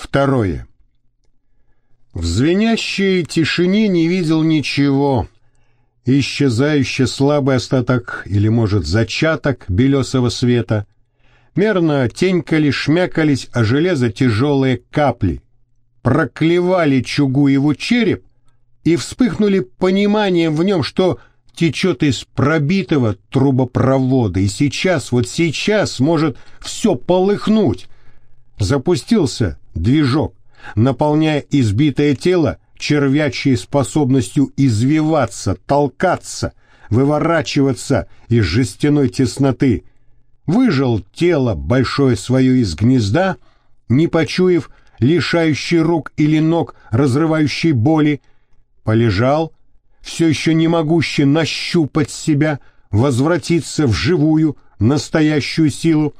Второе. В звенящей тишине не видел ничего. Исчезающий слабый остаток или, может, зачаток белесого света. Мерно тенькали, шмякались о железо тяжелые капли. Проклевали Чугуеву череп и вспыхнули пониманием в нем, что течет из пробитого трубопровода, и сейчас, вот сейчас может все полыхнуть. Запустился движок, наполняя избитое тело червячей способностью извиваться, толкаться, выворачиваться из жестяной тесноты. Выжил тело большое свое из гнезда, не почуяв лишающий рук или ног разрывающей боли, полежал, все еще не могущий нащупать себя, возвратиться в живую, настоящую силу,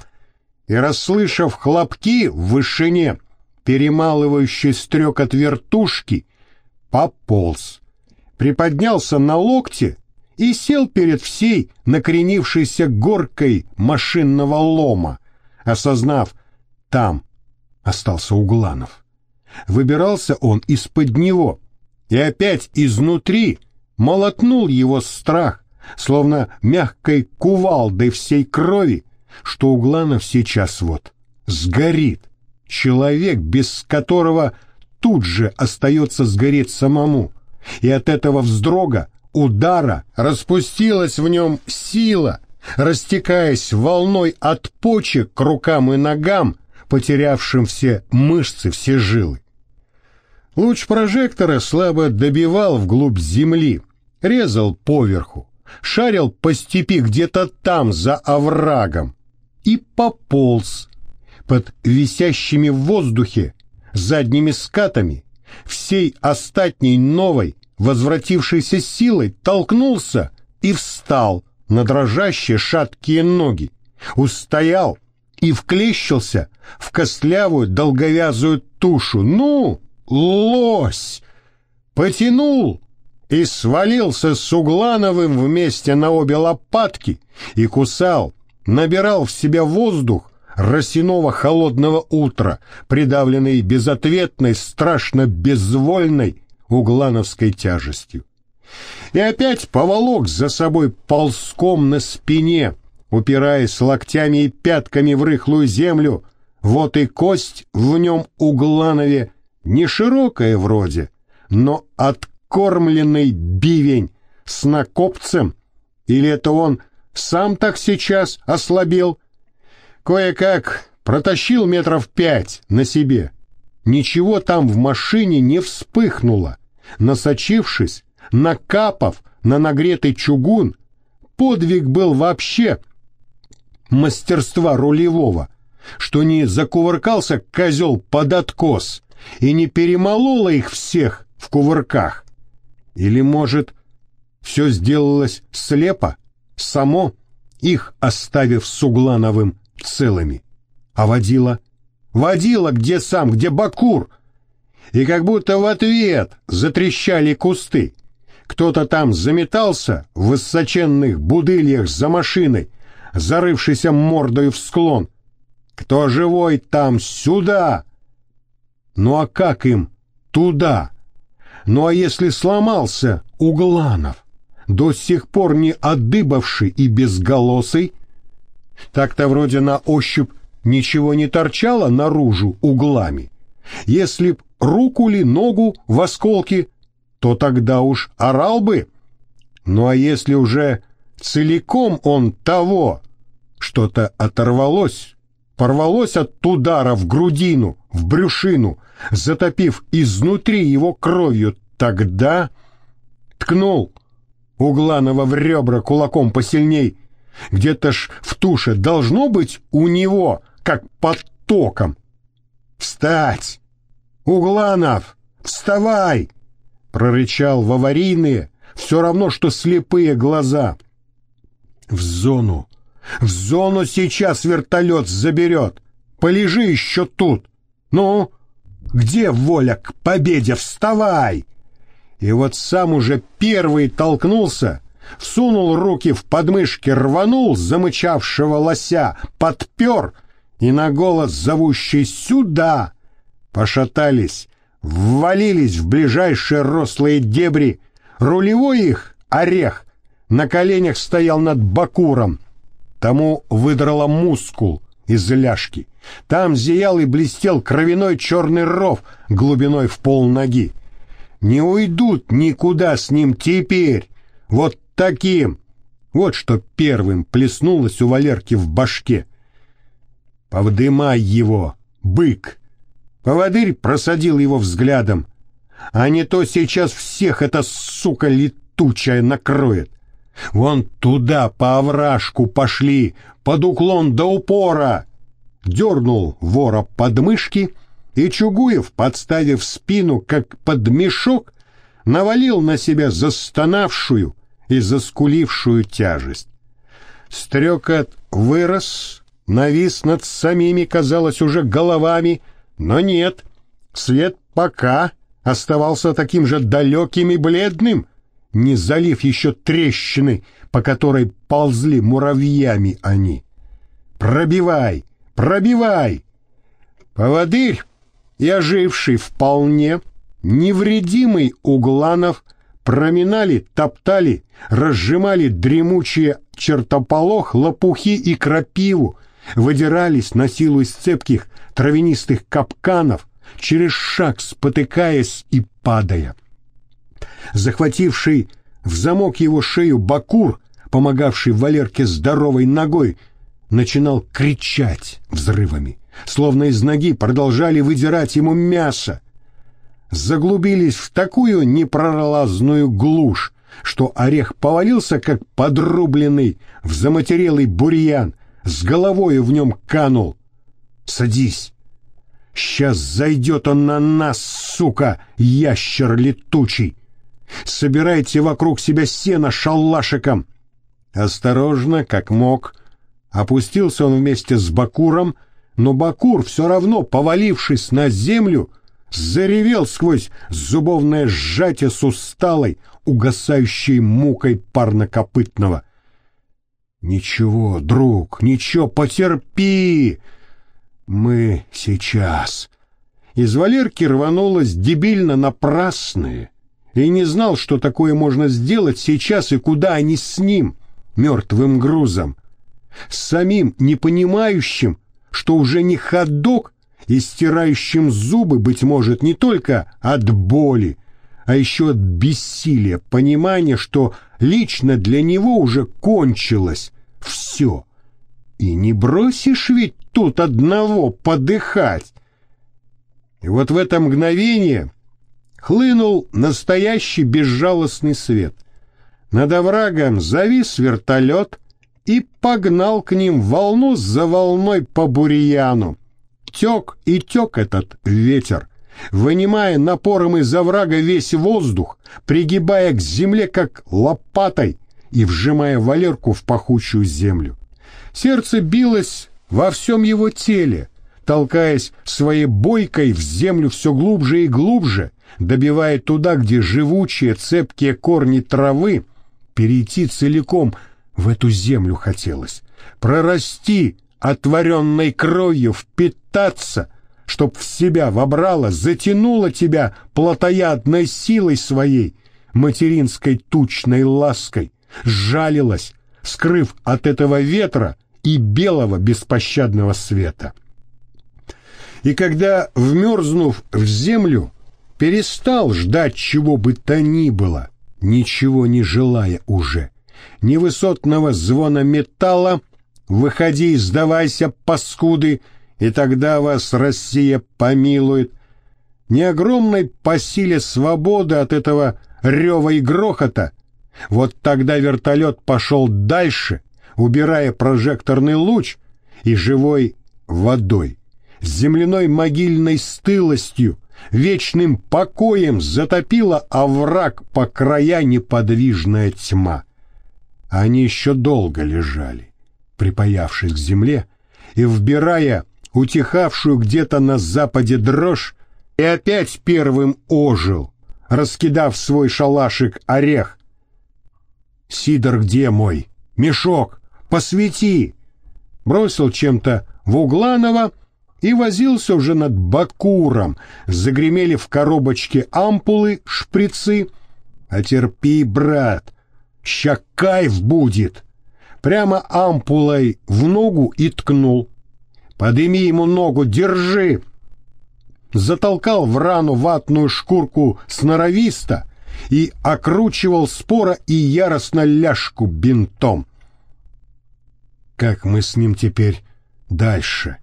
и, расслышав хлопки в вышине, перемалывающий стрек от вертушки, пополз, приподнялся на локте и сел перед всей накренившейся горкой машинного лома, осознав, там остался Угланов. Выбирался он из-под него, и опять изнутри молотнул его страх, словно мягкой кувалдой всей крови, что Угланов сейчас вот сгорит, человек, без которого тут же остается сгореть самому, и от этого вздрога, удара распустилась в нем сила, растекаясь волной от почек к рукам и ногам, потерявшим все мышцы, все жилы. Луч прожектора слабо добивал вглубь земли, резал поверху, шарил по степи где-то там, за оврагом, и пополз под висящими в воздухе задними скатами, всей остатней новой, возвратившейся силой, толкнулся и встал на дрожащие шаткие ноги, устоял и вклещился в костлявую долговязую тушу. «Ну, лось!» Потянул и свалился с Углановым вместе на обе лопатки и кусал, набирал в себя воздух росяного холодного утра, придавленный безответной, страшно безвольной углановской тяжестью. И опять поволок за собой ползком на спине, упираясь локтями и пятками в рыхлую землю, вот и кость в нем угланове не широкая вроде, но откормленный бивень с накопцем, или это он сам так сейчас ослабел. Кое-как протащил метров пять на себе. Ничего там в машине не вспыхнуло. Насочившись, накапав на нагретый чугун, подвиг был вообще мастерства рулевого, что не закувыркался козел под откос и не перемололо их всех в кувырках. Или, может, все сделалось слепо? само, их оставив с Углановым целыми. А водила? Водила где сам, где Бакур? И как будто в ответ затрещали кусты. Кто-то там заметался в высоченных будыльях за машиной, зарывшийся мордой в склон. Кто живой там, сюда! Ну а как им туда? Ну а если сломался Угланов? до сих пор не отдыбавший и безголосый, так-то вроде на ощупь ничего не торчало наружу углами. Если б руку ли ногу в осколки, то тогда уж орал бы. Ну а если уже целиком он того, что-то оторвалось, порвалось от удара в грудину, в брюшину, затопив изнутри его кровью, тогда ткнул Угланова в ребра кулаком посильней. Где-то ж в туше должно быть у него, как под током. «Встать! Угланов, вставай!» прорычал в аварийные, все равно, что слепые глаза. «В зону! В зону сейчас вертолет заберет! Полежи еще тут! Ну, где воля к победе? Вставай!» И вот сам уже первый толкнулся, всунул руки в подмышки, рванул замычавшего лося, подпер и на голос зовущий «Сюда!» пошатались, ввалились в ближайшие рослые дебри. Рулевой их, орех, на коленях стоял над бакуром. Тому выдрало мускул из ляжки. Там зиял и блестел кровяной черный ров глубиной в пол ноги. Не уйдут никуда с ним теперь. Вот таким. Вот что первым плеснулось у Валерки в башке. «Повдымай его, бык!» Поводырь просадил его взглядом. «А не то сейчас всех эта сука летучая накроет. Вон туда, по овражку пошли, под уклон до упора!» Дернул вора под мышки, и Чугуев, подставив спину, как под мешок, навалил на себя застонавшую и заскулившую тяжесть. Стрекот вырос, навис над самими, казалось, уже головами, но нет, свет пока оставался таким же далеким и бледным, не залив еще трещины, по которой ползли муравьями они. «Пробивай! Пробивай!» Поводырь и оживший вполне невредимый Угланов проминали, топтали, разжимали дремучие чертополох, лопухи и крапиву, выдирались на силу из цепких травянистых капканов, через шаг спотыкаясь и падая. Захвативший в замок его шею Бакур, помогавший Валерке здоровой ногой, начинал кричать взрывами, словно из ноги продолжали выдирать ему мясо. Заглубились в такую непролазную глушь, что орех повалился, как подрубленный в заматерелый бурьян, с головою в нем канул. «Садись! Сейчас зайдет он на нас, сука, ящер летучий! Собирайте вокруг себя сено шалашиком!» Осторожно, как мог, опустился он вместе с Бакуром, но Бакур, все равно повалившись на землю, заревел сквозь зубовное сжатие с усталой, угасающей мукой парнокопытного. «Ничего, друг, ничего, потерпи! Мы сейчас!» Из Валерки рванулось дебильно напрасное, и не знал, что такое можно сделать сейчас и куда они с ним, мертвым грузом. С самим непонимающим, что уже не ходок, и стирающим зубы, быть может, не только от боли, а еще от бессилия, понимания, что лично для него уже кончилось все. И не бросишь ведь тут одного подыхать. И вот в это мгновение хлынул настоящий безжалостный свет. Над оврагом завис вертолет и погнал к ним волну за волной по бурьяну. Тек и тек этот ветер, вынимая напором из оврага весь воздух, пригибая к земле как лопатой и вжимая Валерку в пахучую землю. Сердце билось во всем его теле, толкаясь своей бойкой в землю все глубже и глубже, добивая туда, где живучие цепкие корни травы, перейти целиком в эту землю хотелось, прорасти отворенной кровью, впитаться, чтоб в себя вобрала, затянула тебя плотоядной силой своей, материнской тучной лаской, жалилась, скрыв от этого ветра и белого беспощадного света. И когда, вмерзнув в землю, перестал ждать чего бы то ни было, ничего не желая уже, ни высотного звона металла, выходи, сдавайся, паскуды, и тогда вас Россия помилует. Не огромной по силе свободы от этого рева и грохота, вот тогда вертолет пошел дальше, убирая прожекторный луч и живой водой, земляной могильной стылостью, вечным покоем затопила овраг по края неподвижная тьма. Они еще долго лежали, припаявшись к земле, и вбирая утихавшую где-то на западе дрожь, и опять первым ожил, раскидав свой шалашик орех. «Сидор где мой? Мешок! Посвети!» Бросил чем-то в Угланова, и возился уже над Бакуром. Загремели в коробочке ампулы, шприцы. А терпи, брат, ща кайф будет. Прямо ампулой в ногу и ткнул. Подыми ему ногу, держи. Затолкал в рану ватную шкурку сноровиста и окручивал спора и яростно ляжку бинтом. Как мы с ним теперь дальше?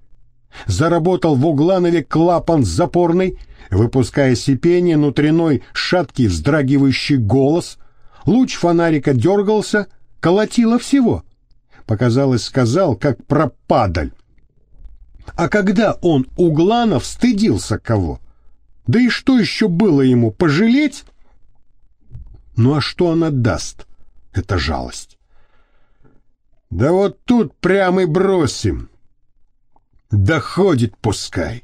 Заработал в Угланове клапан запорный, выпуская сипение, внутренной шаткий вздрагивающий голос. Луч фонарика дергался, колотило всего. Показалось, сказал, как пропадаль. А когда он, Угланов, стыдился кого? Да и что еще было ему, пожалеть? Ну а что она даст? Это жалость. Да вот тут прямо и бросим. Доходит пускай.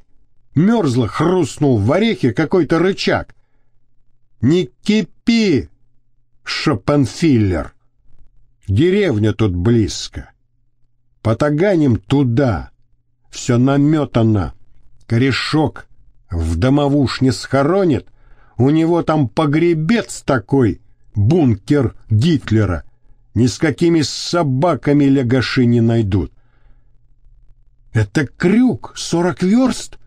Мерзло хрустнул в орехе какой-то рычаг. Не кипи, Шопенфиллер. Деревня тут близко. Потаганим туда. Все наметано. Корешок в домовуш не схоронит. У него там погребец такой, бункер Гитлера. Ни с какими собаками лягаши не найдут. Это крюк, сорок верст?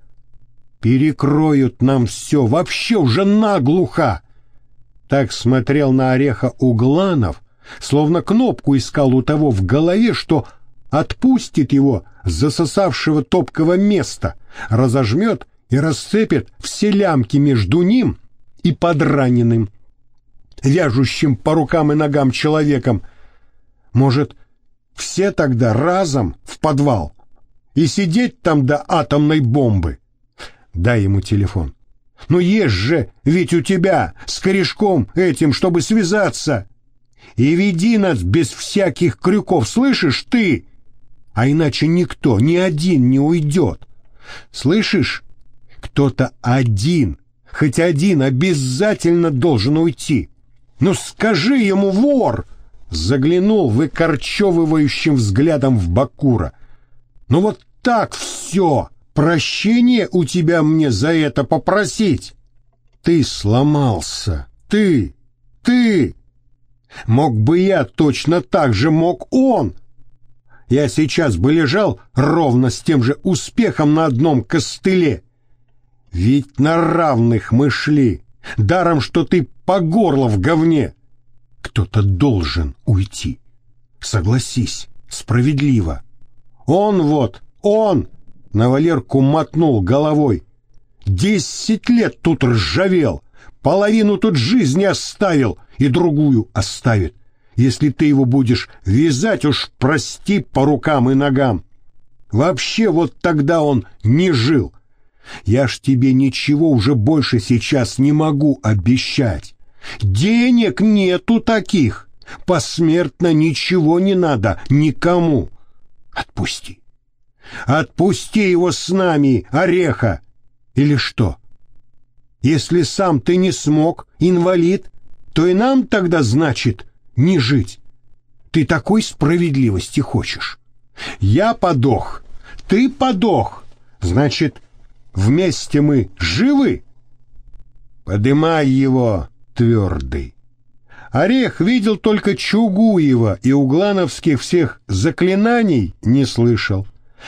Перекроют нам все, вообще уже наглухо. Так смотрел на ореха Угланов, словно кнопку искал у того в голове, что отпустит его с засосавшего топкого места, разожмет и расцепит все лямки между ним и подраненным, вяжущим по рукам и ногам человеком. Может, все тогда разом в подвал и сидеть там до атомной бомбы? Дай ему телефон. Ну есть же, ведь у тебя с корешком этим, чтобы связаться. И веди нас без всяких крюков, слышишь ты? А иначе никто, ни один не уйдет. Слышишь? Кто-то один, хоть один обязательно должен уйти. Ну скажи ему, вор! Заглянул выкорчевывающим взглядом в Бакура. Ну вот так все. Прощение у тебя мне за это попросить. Ты сломался. Ты, ты. Мог бы я точно так же, мог он. Я сейчас бы лежал ровно с тем же успехом на одном костыле. Ведь на равных мы шли, даром, что ты по горло в говне. Кто-то должен уйти. Согласись, справедливо. Он вот, он, на Валерку мотнул головой. Десять лет тут ржавел, половину тут жизни оставил и другую оставит. Если ты его будешь вязать, уж прости по рукам и ногам. Вообще вот тогда он не жил. Я ж тебе ничего уже больше сейчас не могу обещать. Денег нету таких. Посмертно ничего не надо никому. Отпусти. Отпусти его с нами, Ореха. Или что? Если сам ты не смог, инвалид, то и нам тогда, значит, не жить. Ты такой справедливости хочешь. Я подох, ты подох. Значит, вместе мы живы? Подымай его, твердый. Орех видел только Чугуева и углановских всех заклинаний не слышал,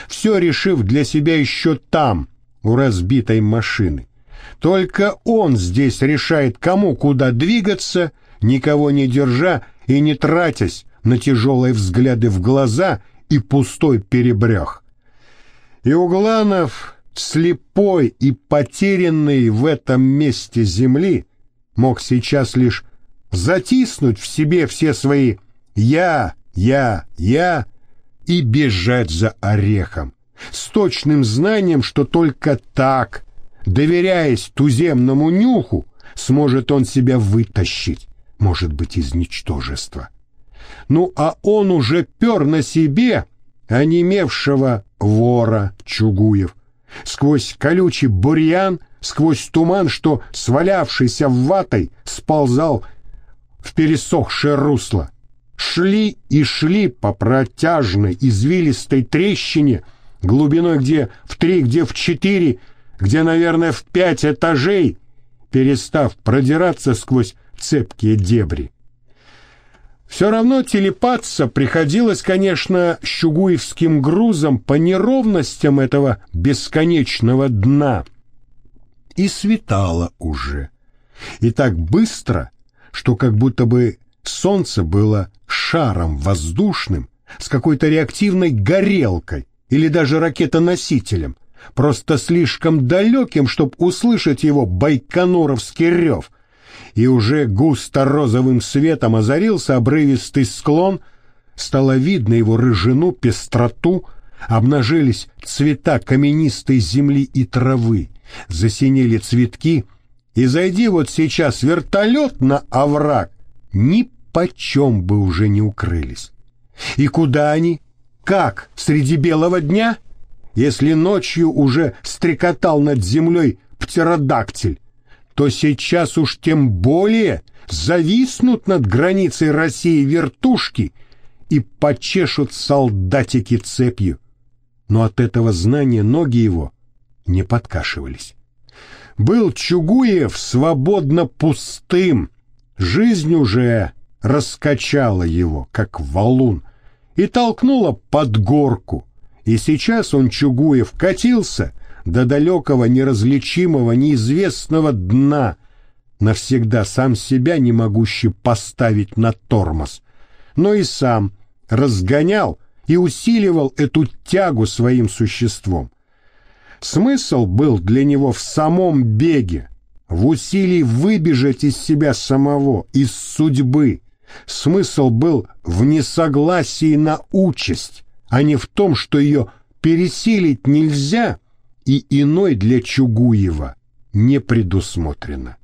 все решив для себя еще там, у разбитой машины. Только он здесь решает, кому куда двигаться, никого не держа и не тратясь на тяжелые взгляды в глаза и пустой перебрех. И Угланов, слепой и потерянный в этом месте земли, мог сейчас лишь затиснуть в себе все свои «я», «я», «я» и бежать за орехом, с точным знанием, что только так, доверяясь туземному нюху, сможет он себя вытащить может быть из ничтожества. Ну, а он уже пер на себе онемевшего вора Чугуев. Сквозь колючий бурьян, сквозь туман, что, свалявшийся ватой, сползал в пересохшее русло. Шли и шли по протяжной извилистой трещине, глубиной где в три, где в четыре, где, наверное, в пять этажей, перестав продираться сквозь цепкие дебри. Все равно телепаться приходилось, конечно, щугуевским грузом по неровностям этого бесконечного дна. И светало уже. И так быстро, что как будто бы солнце было шаром воздушным с какой-то реактивной горелкой или даже ракетоносителем, просто слишком далеким, чтобы услышать его байконуровский рев — и уже густо розовым светом озарился обрывистый склон, стало видно его рыжину, пестроту, обнажились цвета каменистой земли и травы, засинели цветки, и зайди вот сейчас вертолет на овраг, ни почем бы уже не укрылись. И куда они? Как? Среди белого дня? Если ночью уже стрекотал над землей птеродактиль, то сейчас уж тем более зависнут над границей России вертушки и почешут солдатики цепью. Но от этого знания ноги его не подкашивались. Был Чугуев свободно пустым, жизнь уже раскачала его, как валун, и толкнула под горку, и сейчас он, Чугуев, катился — до далекого, неразличимого, неизвестного дна, навсегда сам себя не могущий поставить на тормоз, но и сам разгонял и усиливал эту тягу своим существом. Смысл был для него в самом беге, в усилии выбежать из себя самого, из судьбы. Смысл был в несогласии на участь, а не в том, что ее пересилить нельзя — и иной для Чугуева не предусмотрено.